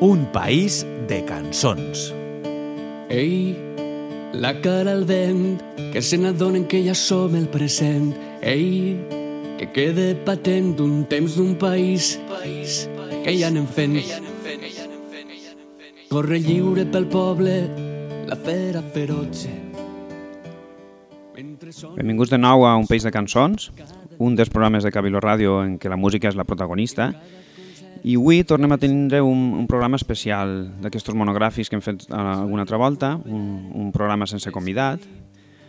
Un país de cançons. Ei, la cara al vent, que se n'adonen que ja som el present. Ei, que quede patent un temps d'un país, país, que ja anem fent. Corre lliure pel poble, la fera feroce. Benvinguts de nou a Un País de Cançons, un dels programes de Cabilo Ràdio en què la música és la protagonista. I avui tornem a tindre un, un programa especial d'aquests monogràfics que hem fet alguna altra volta, un, un programa sense convidat.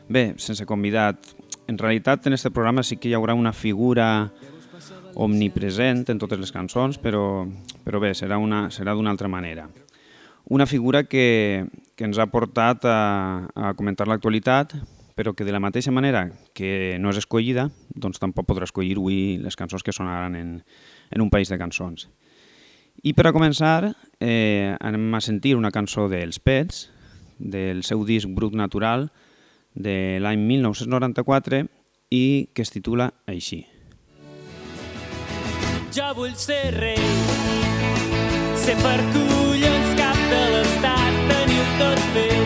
Bé, sense convidat. En realitat, en aquest programa sí que hi haurà una figura omnipresent en totes les cançons, però, però bé, serà d'una altra manera. Una figura que, que ens ha portat a, a comentar l'actualitat, però que de la mateixa manera que no és escollida, doncs tampoc podrà escollir avui les cançons que sonaran en, en un país de cançons. I per a començar, eh, anem a sentir una cançó dels Pets, del seu disc Brut Natural, de l'any 1994, i que es titula així. Jo vull ser rei, ser per collons cap de l'estat, teniu tot fet.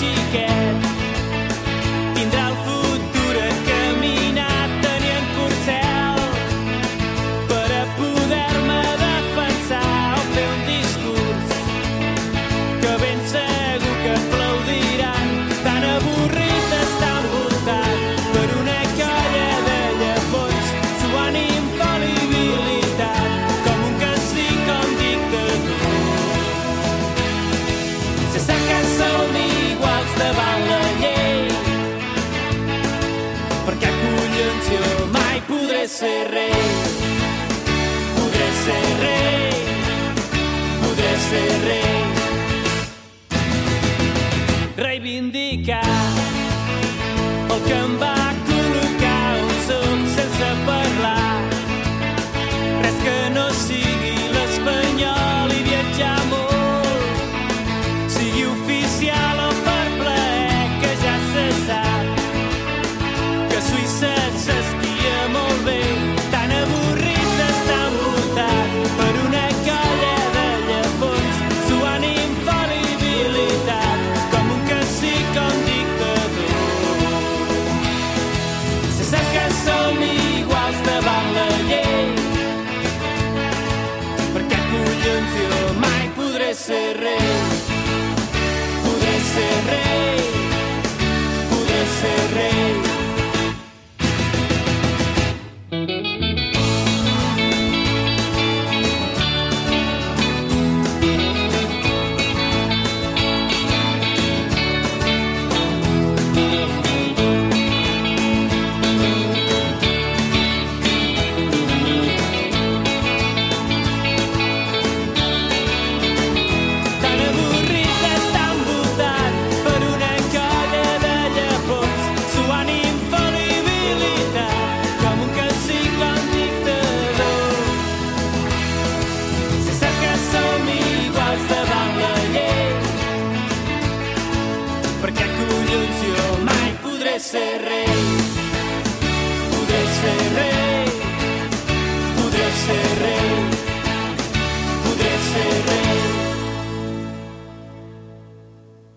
De podré ser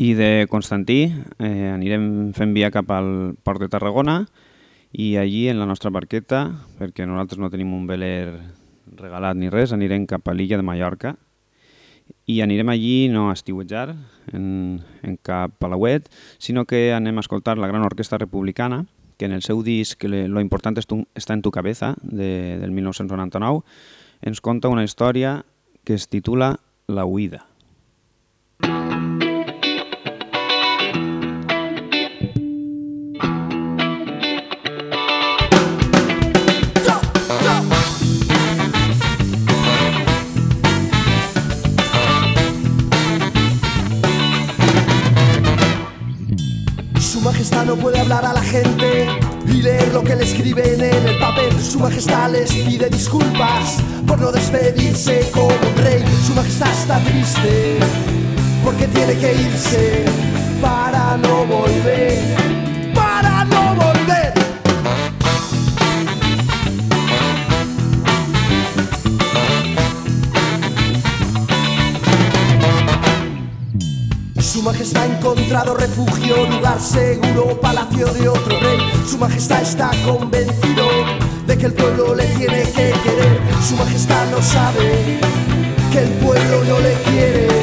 I de Constantí eh, anirem fent via cap al port de Tarragona i allí en la nostra barqueta, perquè nosaltres no tenim un veler regalat ni res, anirem cap a l'illa de Mallorca i anirem allí no a estiuetjar en, en cap palauet, sinó que anem a escoltar la gran orquestra republicana que en el seu disc Lo important es tu, està en tu cabeza, de, del 1999, ens conta una història que es titula La huida. Go, go. Puede hablar a la gente y leer lo que le escriben en el papel. Su majestad les pide disculpas por no despedirse como un rey. Su majestad está triste porque tiene que irse para no volver. Su majestad ha encontrado refugio, lugar seguro, palacio de otro rey. Su majestad está convencido de que el pueblo le tiene que querer. Su majestad no sabe que el pueblo no le quiere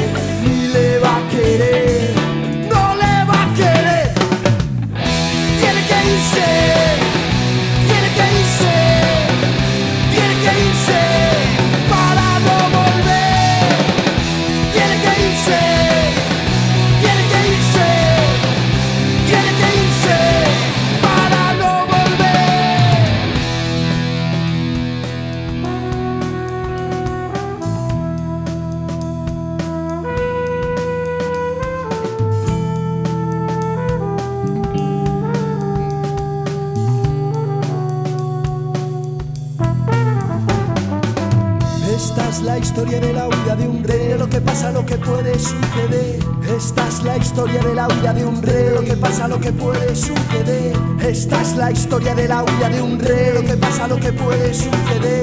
la historia de la huida de un rey, lo que pasa, lo que puede suceder.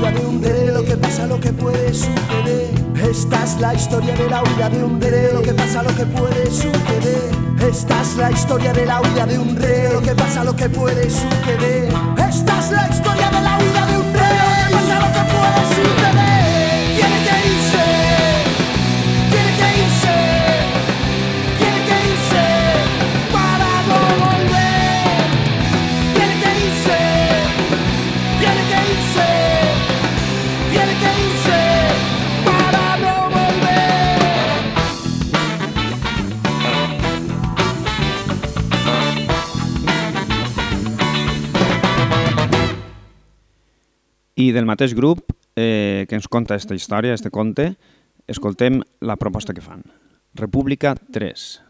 Huida de un rey, de lo que pasa, lo que puede suceder. Esta es la historia de la huida de un rey, de lo que pasa, lo que puede suceder. Esta es la historia de la huida de un rey, lo que pasa, lo que puede suceder. Esta es la historia de la huida de un rey, lo que pasa, lo que puede suceder. I del mateix grup eh, que ens conta aquesta història, este conte, escoltem la proposta que fan. República 3.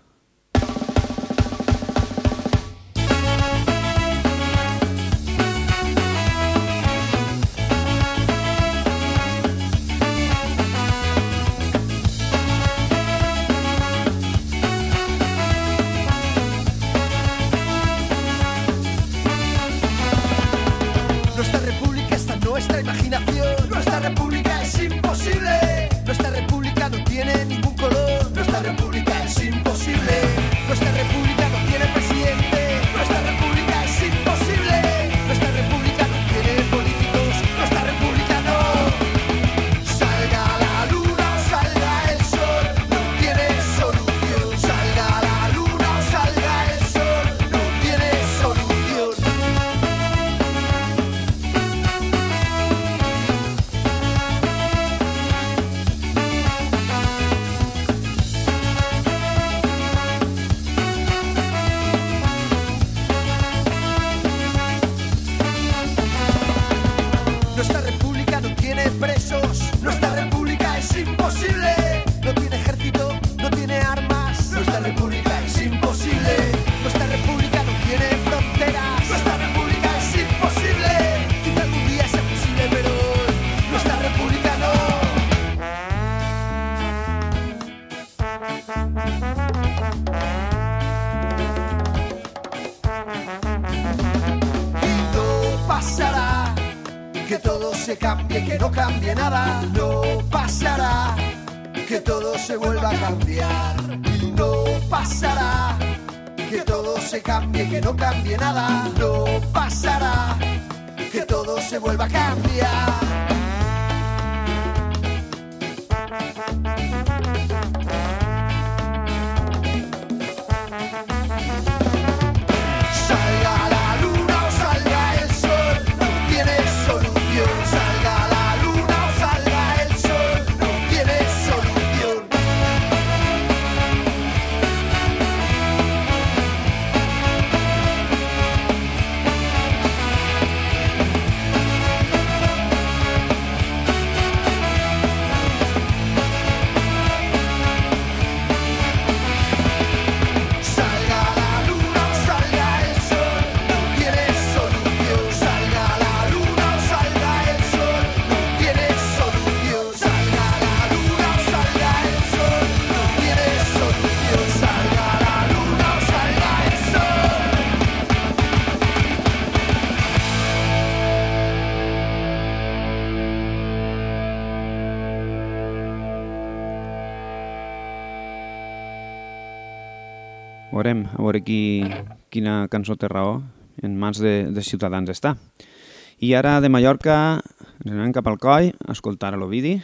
Que todo se cambie, que no cambie nada. No pasará que todo se vuelva a cambiar. Y no pasará que todo se cambie, que no cambie nada. No pasará que todo se vuelva a cambiar. Salga Veurem, a veure qui, quina cançó té raó en mans de, de ciutadans està. I ara de Mallorca ens anem cap al coll a escoltar l'Ovidi,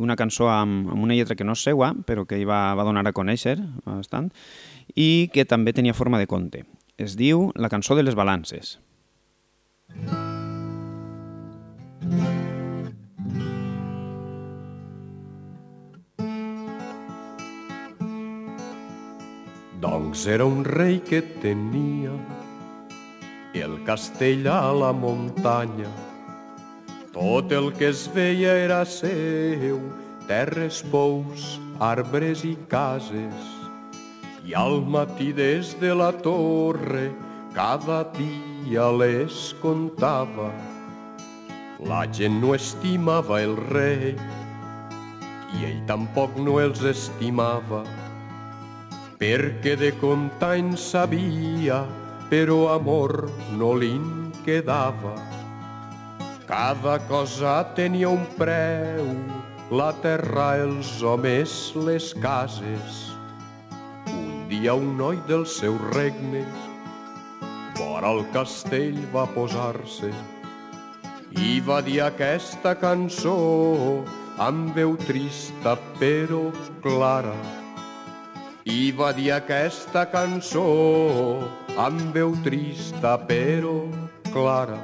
una cançó amb, amb una lletra que no és seua, però que ell va, va donar a conèixer bastant, i que també tenia forma de conte. Es diu La cançó de les balances. Doncs era un rei que tenia el castell a la muntanya. Tot el que es veia era seu, terres, pous, arbres i cases. I al matí des de la torre cada dia les contava. La gent no estimava el rei i ell tampoc no els estimava perquè de comptar en sabia, però amor no li'n quedava. Cada cosa tenia un preu, la terra, els homes, les cases. Un dia un noi del seu regne vora el castell va posar-se i va dir aquesta cançó amb veu trista però clara. I va dir aquesta cançó amb veu trista però clara.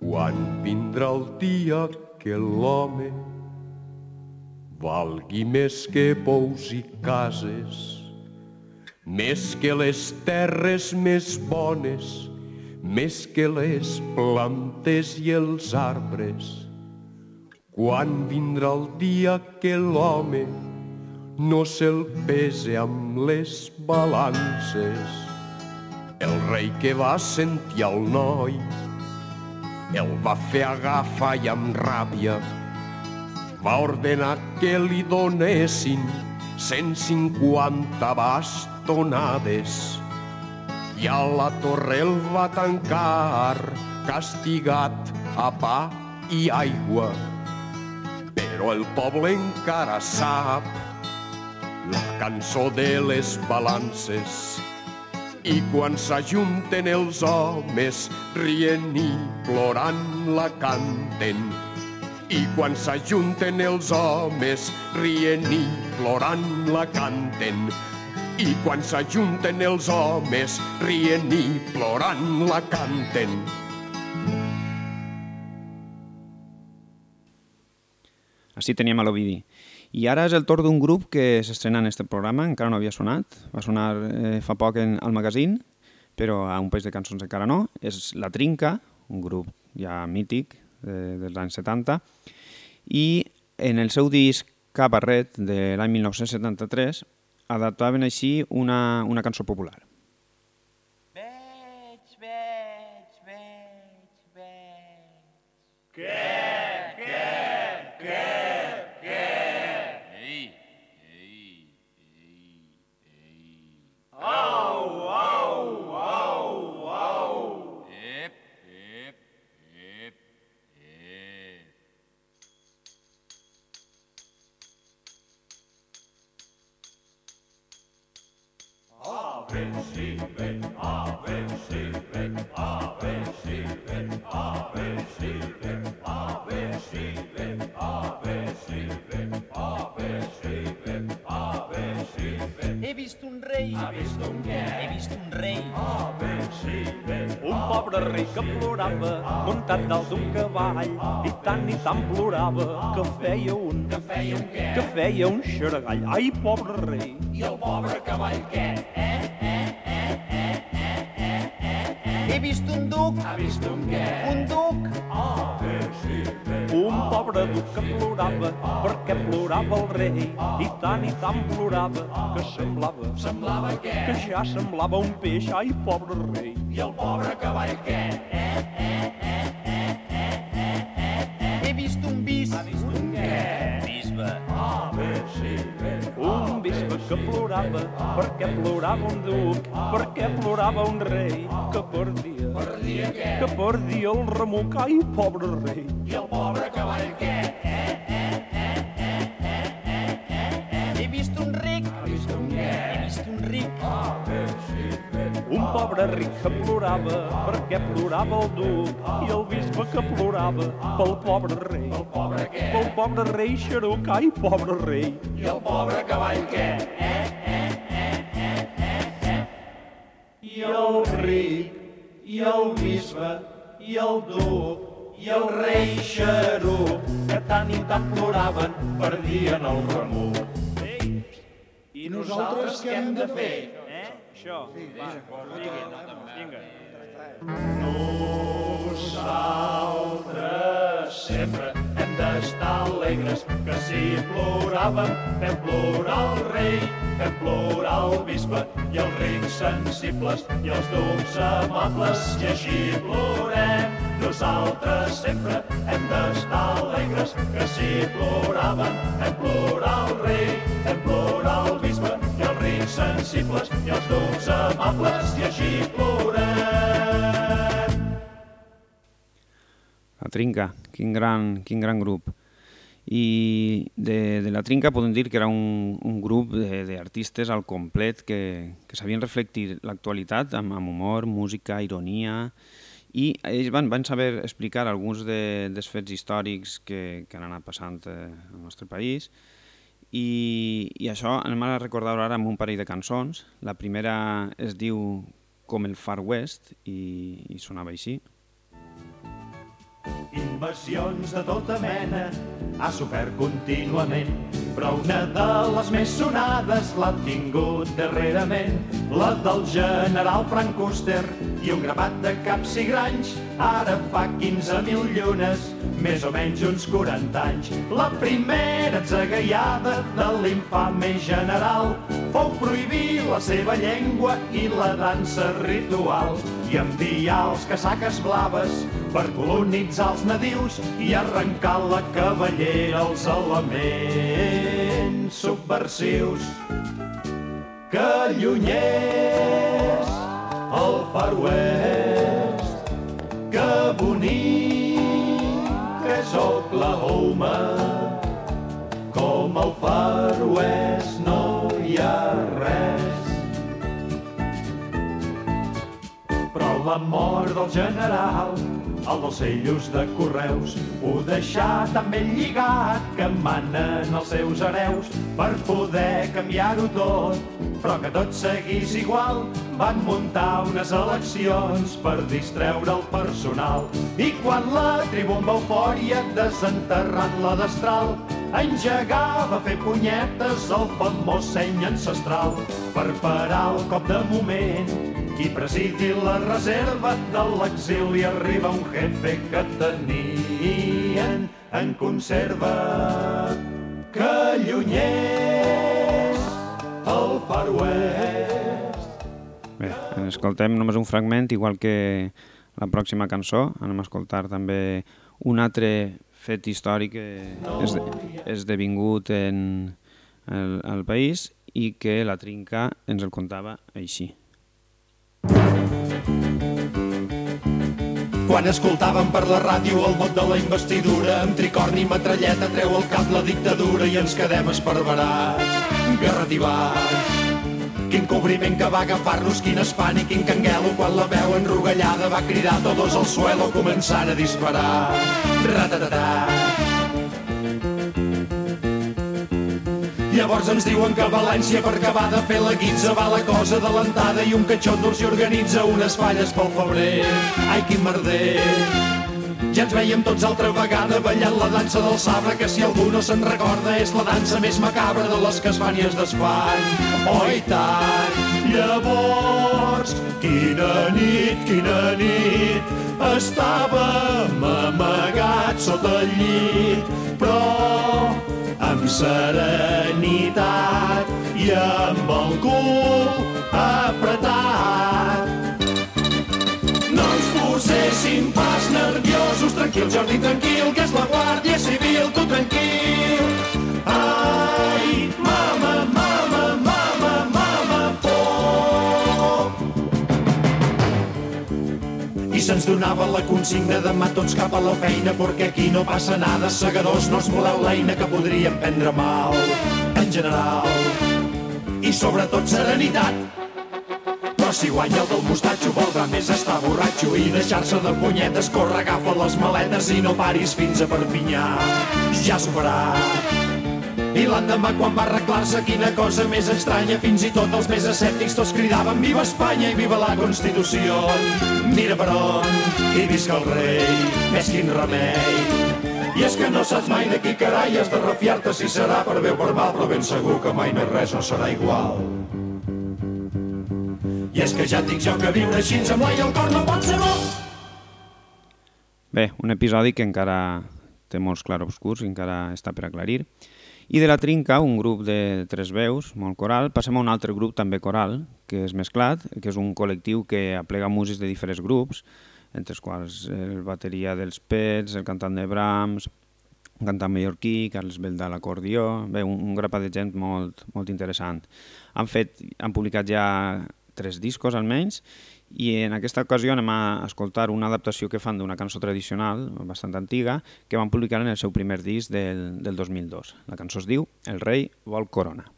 Quan vindrà el dia que l'home valgui més que pous i cases, més que les terres més bones, més que les plantes i els arbres. Quan vindrà el dia que l'home no se'l pese amb les balances. El rei que va sentir el noi el va fer agafar i amb ràbia va ordenar que li donessin 150 bastonades i a la torre el va tancar castigat a pa i aigua. Però el poble encara sap la cançó de les balances. I quan s'ajunten els homes rient i plorant la canten. I quan s'ajunten els homes rient i plorant la canten. I quan s'ajunten els homes rient i plorant la canten. Així teníem a l'Ovidi. I ara és el torn d'un grup que s'estrena en aquest programa, encara no havia sonat, va sonar eh, fa poc en, al magazín, però a un país de cançons encara no. És La Trinca, un grup ja mític eh, dels anys 70, i en el seu disc Cabaret de l'any 1973 adaptaven així una, una cançó popular. Pobre rei que plorava, muntat dalt d'un cavall, i tant i tant plorava que feia un... Que feia un què? Que feia un xaragall. Ai, pobre rei. I el pobre cavall què? Eh, vist un duc. Ha vist un què? Un duc. Bé. Un pobre duc que plorava perquè plorava el rei i tant i tant plorava que semblava Semblava què? que ja semblava un peix. Ai, pobre rei. I el pobre cavall què? Eh, eh, eh, eh, eh, eh, eh, eh. He vist un bis. Ha vist un què? Bisbe. Ah, bé, sí, bé. Un bisbe que plorava perquè plorava un duc, perquè plorava un rei que perdia, Perdia què? que perdia el. Ai, pobre rei. I el pobre cavall què? Eh, eh, eh, eh, eh, eh, eh. He vist un ric. Ha vist un què? He vist un ric. Ah, bé, sí, bé. Un pobre ric que plorava perquè plorava el duc i el bisbe que plorava pel pobre rei. El pobre què? Pel pobre rei xeruc, ai, pobre rei. I el pobre cavall què? Eh, eh, eh, eh, eh, eh. i el ric, i el bisbe, i el duc, i el rei xeruc, que tant i tant ploraven, perdien el remuc. I nosaltres què hem de fer? Eh? Això. Va, vinga. Nosaltres sempre hem d'estar alegres, que si ploràvem, fem plorar el rei, fem plorar el bisbe i els rics sensibles i els ducs amables, i així plorem. Nosaltres sempre hem d'estar alegres, que si ploràvem, fem plorar el rei, fem plorar el bisbe i els rics sensibles i els ducs amables, i així plorem. Trinca, quin gran, quin gran grup. I de, de la Trinca podem dir que era un, un grup d'artistes al complet que, que sabien reflectir l'actualitat amb, amb humor, música, ironia, i ells van, van saber explicar alguns de, dels fets històrics que, que han anat passant eh, al nostre país, i, i això anem a recordar ara amb un parell de cançons. La primera es diu Com el Far West i, i sonava així. Invasions de tota mena ha sofert contínuament, però una de les més sonades l'ha tingut darrerament, la del general Frank Custer i un grapat de caps i granys, ara fa 15.000 llunes, més o menys uns 40 anys. La primera atzagaiada de l'infame general fou prohibir la seva llengua i la dansa ritual i enviar els casaques blaves per colonitzar els nadius i arrencar la cavallera als elements subversius. Que llunyers el Far West, que bonic que és Oklahoma, com el Far West no hi ha res. Però la mort del general, el dels cellos de correus, ho deixà tan ben lligat que manen els seus hereus per poder canviar-ho tot. Però que tot seguís igual, van muntar unes eleccions per distreure el personal. I quan la tribu amb eufòria, desenterrant la destral, engegava a fer punyetes el famós seny ancestral per parar el cop de moment i presidir la reserva de l'exili arriba un jefe que tenien en conserva que llunyers el Far West Bé, en escoltem només un fragment, igual que la pròxima cançó. Anem a escoltar també un altre fet històric que és esdevingut en el, el país i que la Trinca ens el contava així. Quan escoltàvem per la ràdio el vot de la investidura, amb tricorni i metralleta treu el cap la dictadura i ens quedem esperberats, garrativats. Quin cobriment que va agafar-nos, quin espant i quin canguelo, quan la veu enrogallada va cridar todos al suelo començant a disparar. Ratatatà. Llavors ens diuen que València per acabar de fer la guitza va la cosa adelantada i un catxondor s'hi organitza unes falles pel febrer. Ai, quin merder! Ja ens veiem tots altra vegada ballant la dansa del sabre que si algú no se'n recorda és la dansa més macabra de les que es fan i es desfan. Oh, i tant! Llavors, quina nit, quina nit, estàvem amagats sota el llit, però amb serenitat i amb el cul apretat. No ens poséssim pas nerviosos, tranquil, Jordi, tranquil, que és la Guàrdia Civil, tu tranquil. Ai, mama, mama, se'ns donava la consigna demà tots cap a la feina perquè aquí no passa nada, segadors, no es voleu l'eina que podríem prendre mal, en general. I sobretot serenitat, però si guanya el del mostatxo voldrà més estar borratxo i deixar-se de punyetes, corre, agafa les maletes i no paris fins a Perpinyà. Ja s'ho farà. I l'endemà quan va arreglar-se quina cosa més estranya. Fins i tot els més escèptics tots cridaven Viva Espanya i viva la Constitució! Mira per on i visca el rei Ves quin remei. I és que no saps mai de qui carai has de refiar-te si serà per bé o per mal però ben segur que mai més res no serà igual. I és que ja et dic jo que viure així amb l'ai al cor no pot ser bo. Bé, un episodi que encara té molts clarobscurs i encara està per aclarir. I de la Trinca, un grup de tres veus, molt coral, passem a un altre grup també coral, que és Mesclat, que és un col·lectiu que aplega músics de diferents grups, entre els quals el bateria dels Pets, el cantant de Brahms, un cantant mallorquí, Carles Belda a l'acordió, bé, un, un grapat de gent molt, molt interessant. Han, fet, han publicat ja tres discos almenys i en aquesta ocasió anem a escoltar una adaptació que fan d'una cançó tradicional bastant antiga que van publicar en el seu primer disc del, del 2002. La cançó es diu El rei vol corona.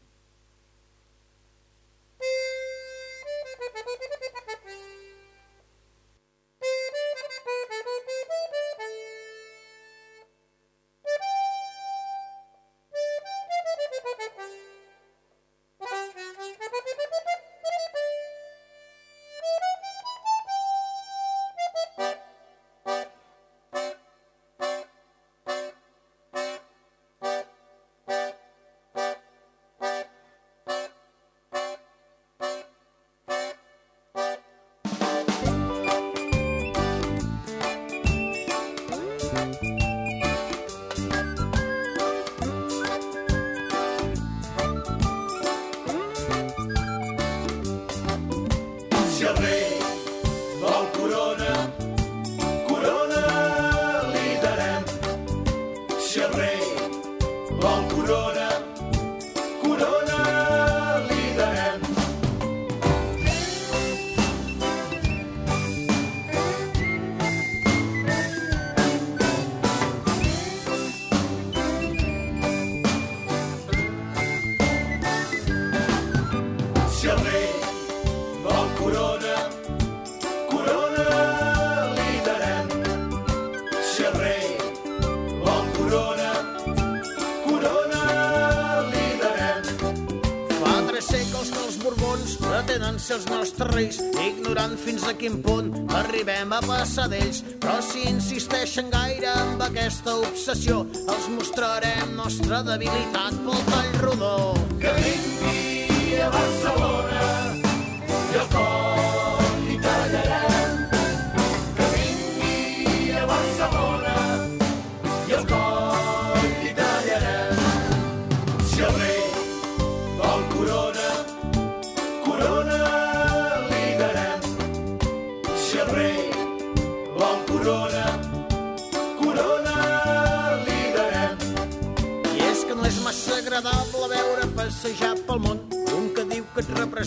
Els nostres reis, ignorant fins a quin punt arribem a passar d'ells. Però si insisteixen gaire amb aquesta obsessió, els mostrarem nostra debilitat pel tall rodó. Que vingui a Barcelona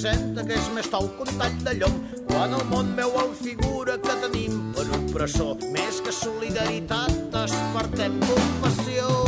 representa que és més tou que un tall de llom. Quan el món veu figura que tenim per opressor més que solidaritat despertem compassió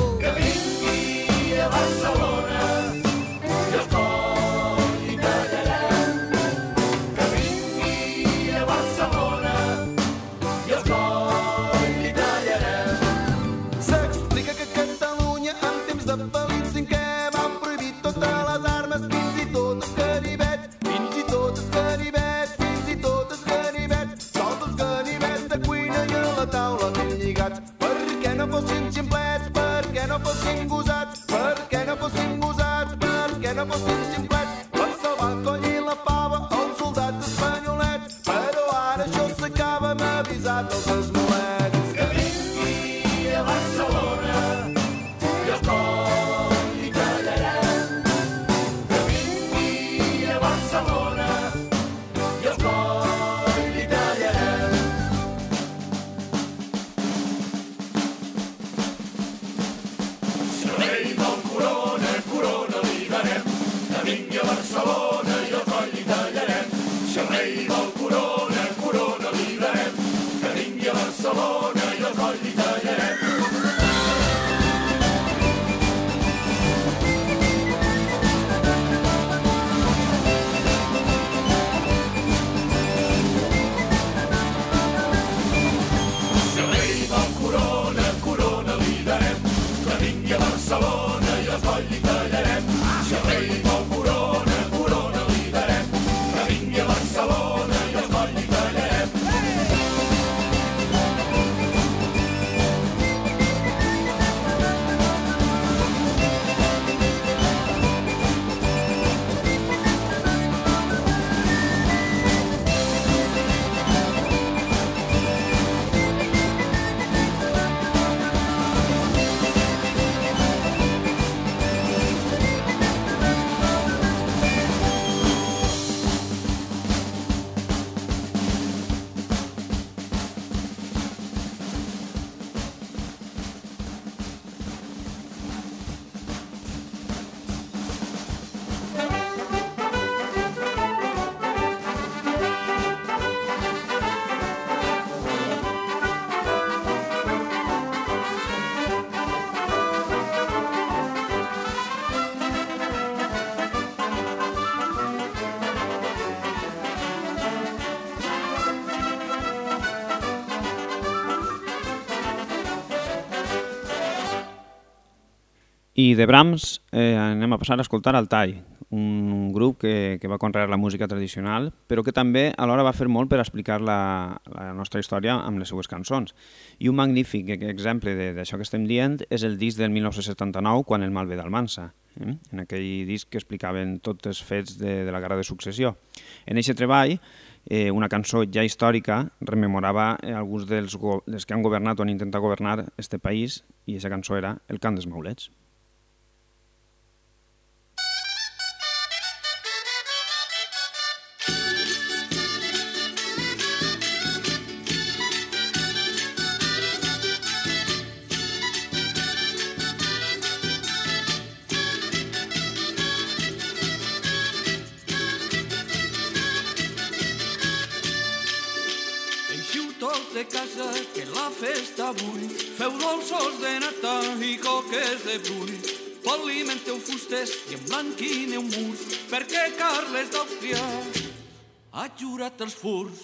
I de Brahms eh, anem a passar a escoltar el Tai, un grup que, que va conrear la música tradicional, però que també alhora va fer molt per explicar la, la nostra història amb les seues cançons. I un magnífic exemple d'això que estem dient és el disc del 1979, quan el malvé d'Almansa, eh? en aquell disc que explicaven tots els fets de, de la Guerra de Successió. En aquest treball, eh, una cançó ja històrica rememorava eh, alguns dels, dels que han governat o han intentat governar este país i aquesta cançó era El cant dels maulets. De casa que la festa avui feu dolços de nata i coques de brull polimenteu fustes i emblanquineu murs perquè Carles d'Àustria ha jurat els furs.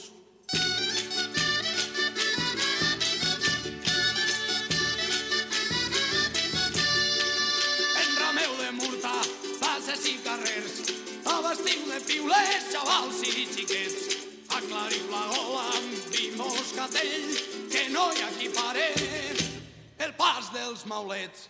Enrameu de murta, passes i carrers abastiu de piulers, xavals i xiquets aclariu la gola amb vi moscatell, que no hi ha qui pare el pas dels maulets.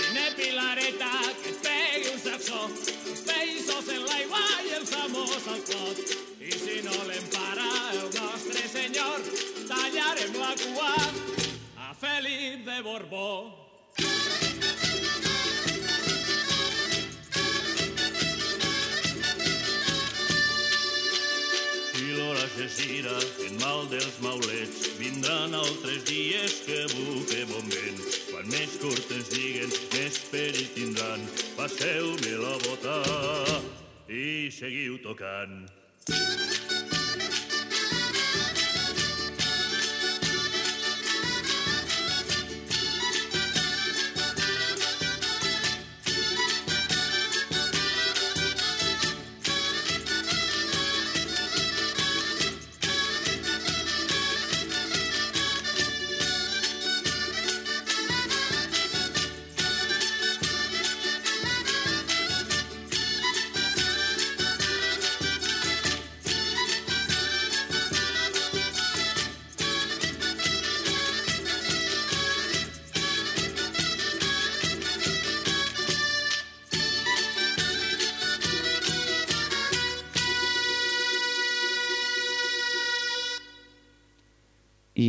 Vine Pilareta, que et pegui un sacsó, els peixos en l'aigua i els amos al clot. I si no l'empara el nostre senyor, tallarem la cua a Felip de Borbó. Gira en mal dels maulets. Vindran altres dies que bufe bon vent. Quan més curt ens diguen, més perill tindran. Passeu-me la bota i seguiu tocant.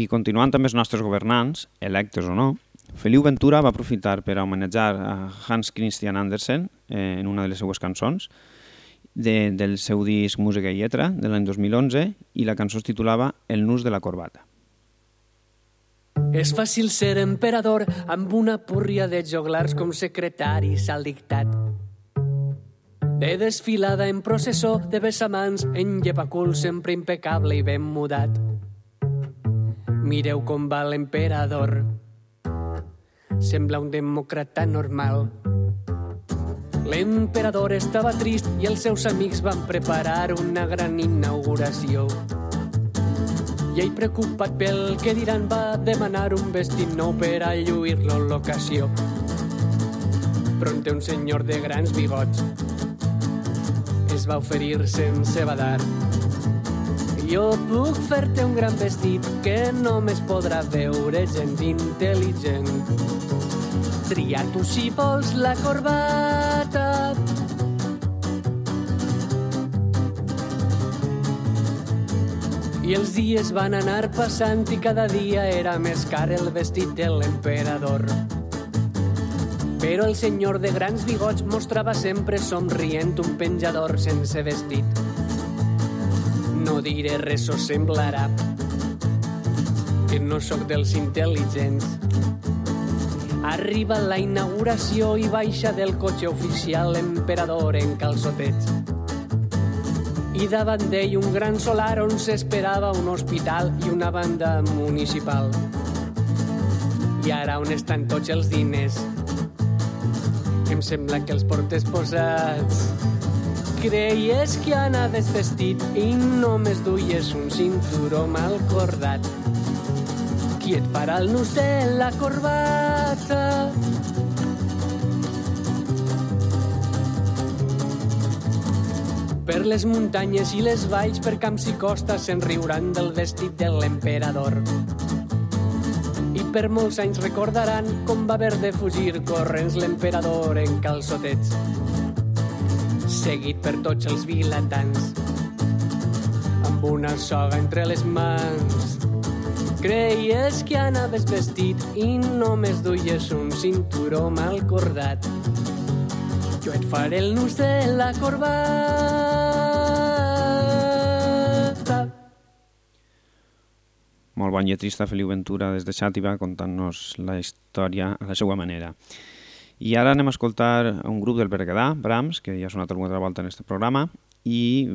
I continuant amb els nostres governants, electes o no, Feliu Ventura va aprofitar per a homenatjar a Hans Christian Andersen eh, en una de les seues cançons de, del seu disc Música i Lletra de l'any 2011 i la cançó es titulava El nus de la corbata. És fàcil ser emperador amb una púrria de joglars com secretaris al dictat. De desfilada en processó de bessamans en llepacul sempre impecable i ben mudat. Mireu com va l'emperador. Sembla un demòcrata normal. L'emperador estava trist i els seus amics van preparar una gran inauguració. I ell, preocupat pel que diran, va demanar un vestit nou per a lluir-lo l'ocasió. Pronte un senyor de grans bigots es va oferir sense badar. Jo puc fer-te un gran vestit que només podrà veure gent intel·ligent. Tria tu si vols la corbata. I els dies van anar passant i cada dia era més car el vestit de l'emperador. Però el senyor de grans bigots mostrava sempre somrient un penjador sense vestit. No diré res o semblarà que no sóc dels intel·ligents. Arriba la inauguració i baixa del cotxe oficial l'emperador en calçotets. I davant d'ell un gran solar on s'esperava un hospital i una banda municipal. I ara on estan tots els diners? Em sembla que els portes posats Creies que anaves vestit i només duies un cinturó mal cordat. Qui et farà el nus de la corbata? Per les muntanyes i les valls, per camps i costes, se'n riuran del vestit de l'emperador. I per molts anys recordaran com va haver de fugir corrents l'emperador en calçotets, seguit per tots els vilatans, amb una soga entre les mans. Creies que anaves vestit i només duies un cinturó mal cordat. Jo et faré el nus de la corbata. Molt bon lletrista Feliu Ventura des de Xàtiva contant-nos la història a la seva manera. I ara anem a escoltar un grup del Berguedà, Brahms, que ja ha sonat alguna altra volta en aquest programa, i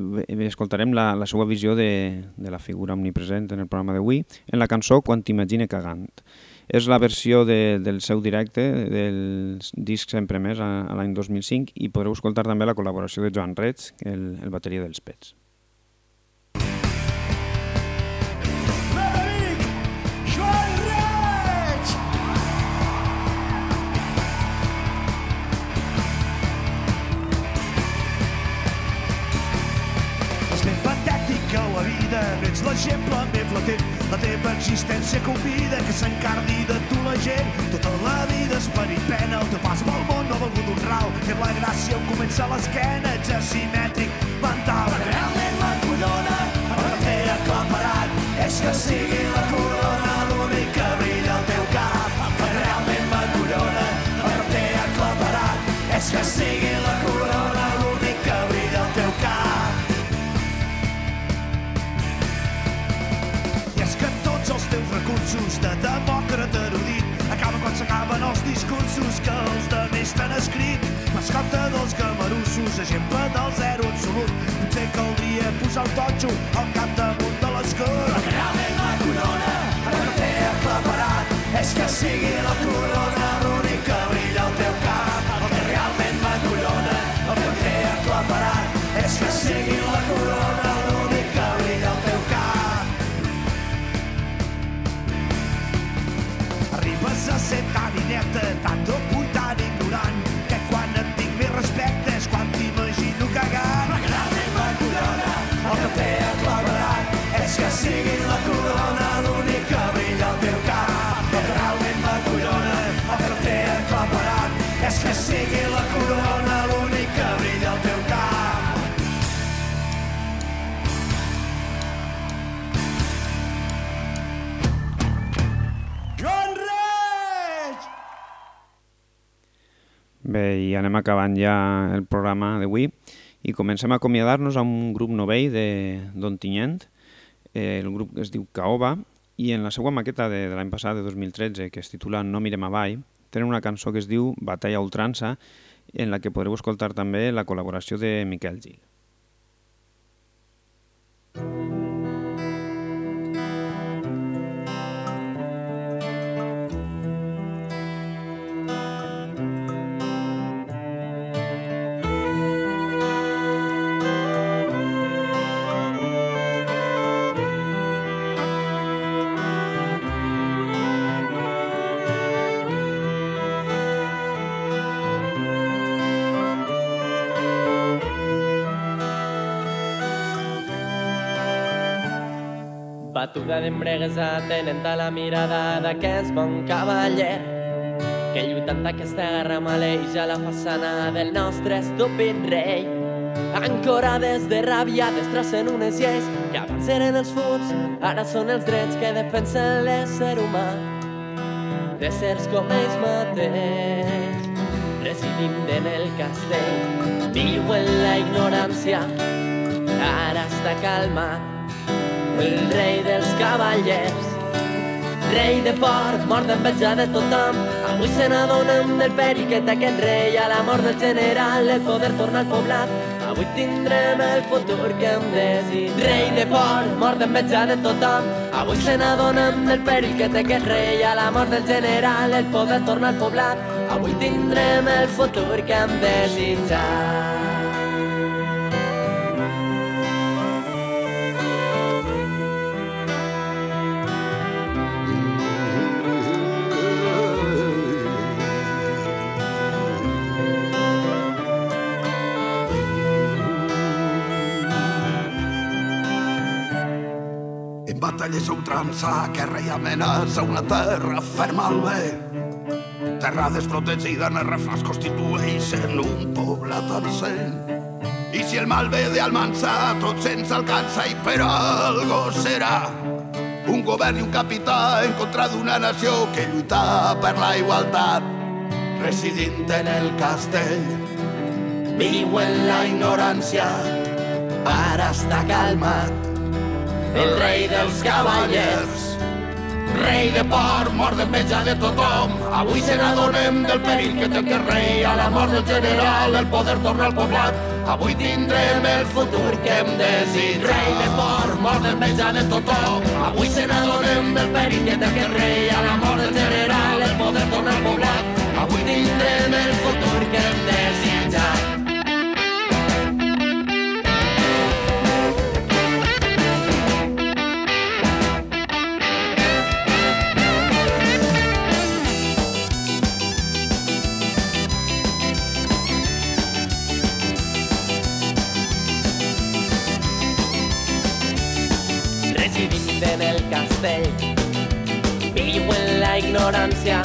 escoltarem la, la seva visió de, de la figura omnipresent en el programa d'avui en la cançó Quan t'imagine cagant. És la versió de, del seu directe del disc Sempre Més a, a l'any 2005 i podreu escoltar també la col·laboració de Joan Reig, el, el bateria dels Pets. Ets l'exemple ben flatent. La teva existència convida que s'encarni de tu la gent. Tota la vida és per i pena, el teu pas pel món no ha valgut un ral. Que la gràcia on comença l'esquena, ets asimètric, mental. Però realment la collona, que té aclaparat, és que sigui la corona l'únic que brilla al teu cap. Que realment m'acollona, el que té aclaparat, és que sigui de demòcrata erudit acaben quan s'acaben els discursos que els de més t'han escrit. Mascota dels gamarussos, exemple del zero absolut. Potser caldria posar el totxo al capdamunt Bé, i anem acabant ja el programa d'avui i comencem a acomiadar-nos amb un grup novell d'Ontinyent. Eh, el grup es diu Caoba i en la seva maqueta de, de l'any passat, de 2013, que es titula No mirem avall, tenen una cançó que es diu Batalla a ultrança, en la que podreu escoltar també la col·laboració de Miquel Gil. Batuda d'embregues atenent a la mirada d'aquest bon cavaller que lluitant aquesta guerra maleja la façana del nostre estúpid rei. Ancorades de ràbia destracen unes lleis que abans eren els furs, ara són els drets que defensen l'ésser humà. D'éssers com ells mateix, residim en el castell, viu en la ignorància, ara està calmat el rei dels cavallers. Rei de port, mort d'enveja de tothom. Avui se n'adonen del perill que té aquest rei a la mort del general, el poder torna al poblat. Avui tindrem el futur que hem desit. Rei de port, mort d'enveja de tothom. Avui se n'adonen del perill que té aquest rei a la mort del general, el poder torna al poblat. Avui tindrem el futur que hem desitjat. A ultrança, guerra i amenaça, una terra ferma al bé. Terra desprotegida en els refrans constitueixen un poblat absent. I si el mal ve d'Almansa, tot se'ns alcança i per algo serà. Un govern i un capità en contra d'una nació que lluita per la igualtat, residint en el castell. Viu en la ignorància, ara està calmat. El rei dels cavallers, rei de por, mort d'enveja de tothom. Avui se n'adonem del perill que té aquest rei, a la mort del general, el poder torna al poblat. Avui tindrem el futur que hem desitjat. Rei de por, mort d'enveja de tothom. Avui se n'adonem del perill que té aquest rei, a la mort del general, el poder torna al poblat. Avui tindrem el futur que hem desitjat. Residint en el castell. Viu en la ignorància,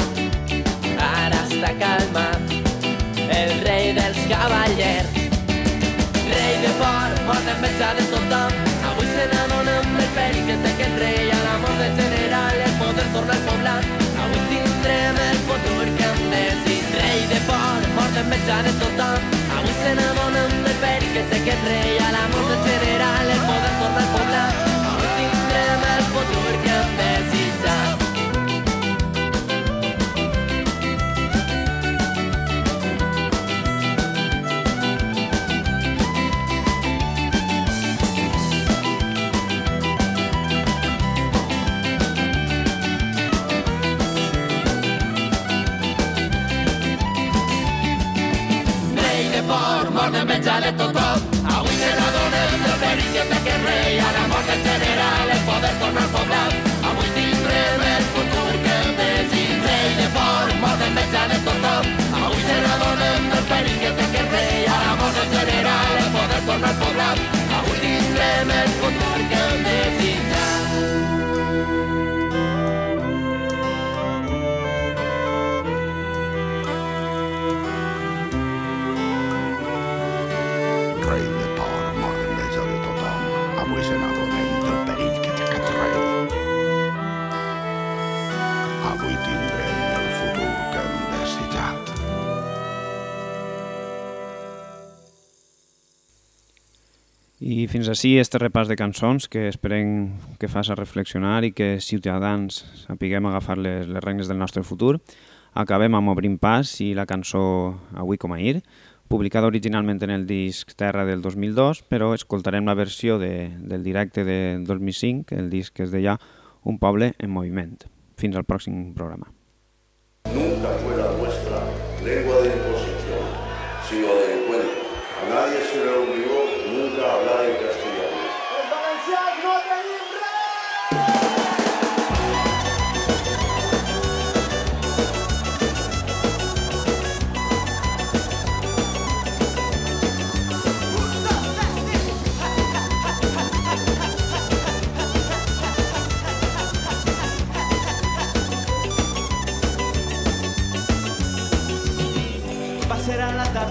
ara està calmat. El rei dels cavallers, rei de por, mort d'enveja de tothom. Avui se n'adonen del perill que té aquest rei, a la mort del general, el poder torna al poblat. Avui tindrem el futur que hem desit. Rei de por, mort d'enveja de tothom. Avui se n'adonen del perill que té aquest rei, a la mort del general, el poder torna al poblat. Avui tindrem el futur que hem desitjat. Rei de por, mort d'enveja al poblat. Avui tindrem el futur que hem desit. Rei de por, mort d'enveja de tothom. Avui se n'adonen del perill que té aquest rei, a la mort del general, el poder torna al poblat. Avui tindrem el futur que hem desitjat. I fins així este repàs de cançons que esperem que faça reflexionar i que ciutadans sapiguem agafar les, les regnes del nostre futur. Acabem amb Obrim Pas i la cançó Avui com ahir, publicada originalment en el disc Terra del 2002, però escoltarem la versió de, del directe de 2005, el disc que es deia Un poble en moviment. Fins al pròxim programa. Nunca fuera nuestra lengua de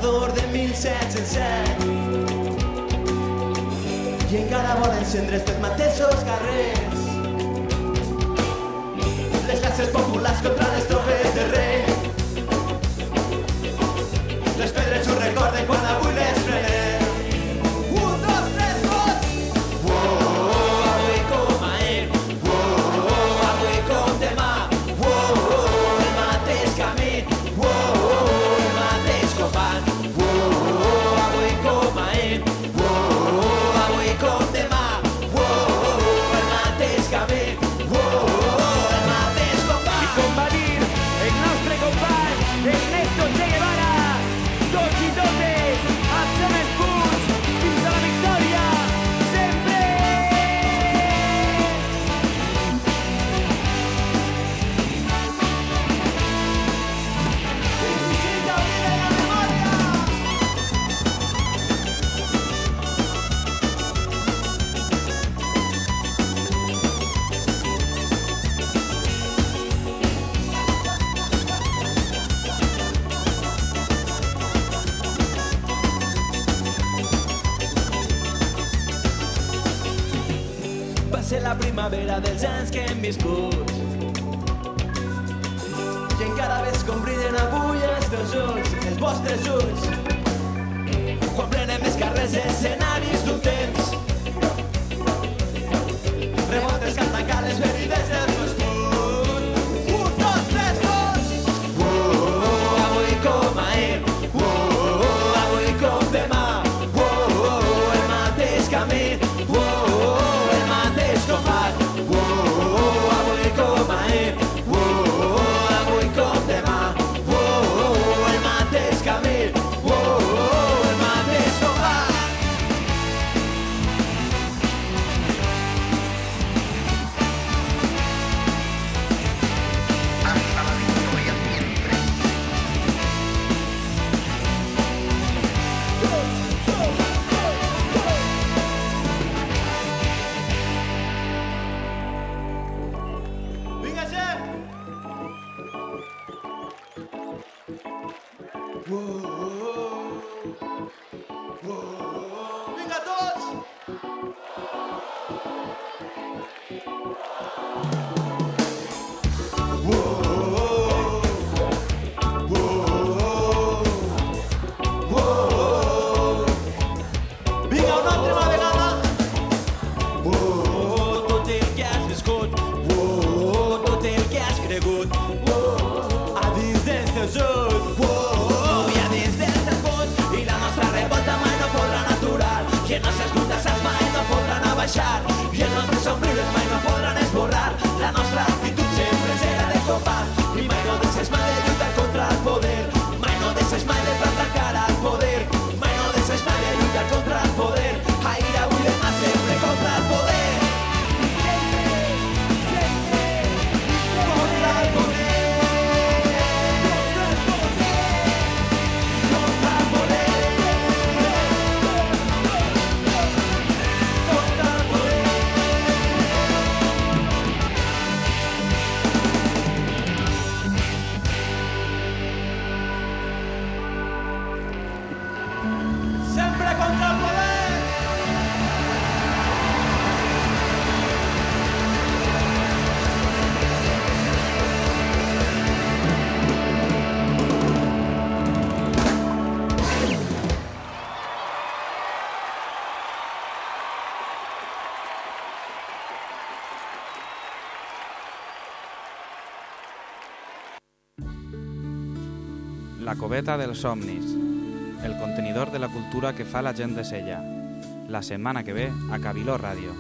a la tardor de 1707 i encara vol encendre els mateixos carrers les classes populars contra les de rei proveta dels somnis, el contenidor de la cultura que fa la gent de Sella. La setmana que ve a Cabiló Ràdio.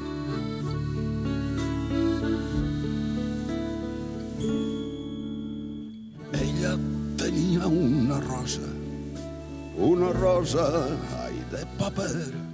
Ella tenia una rosa, una rosa, ai, de paper,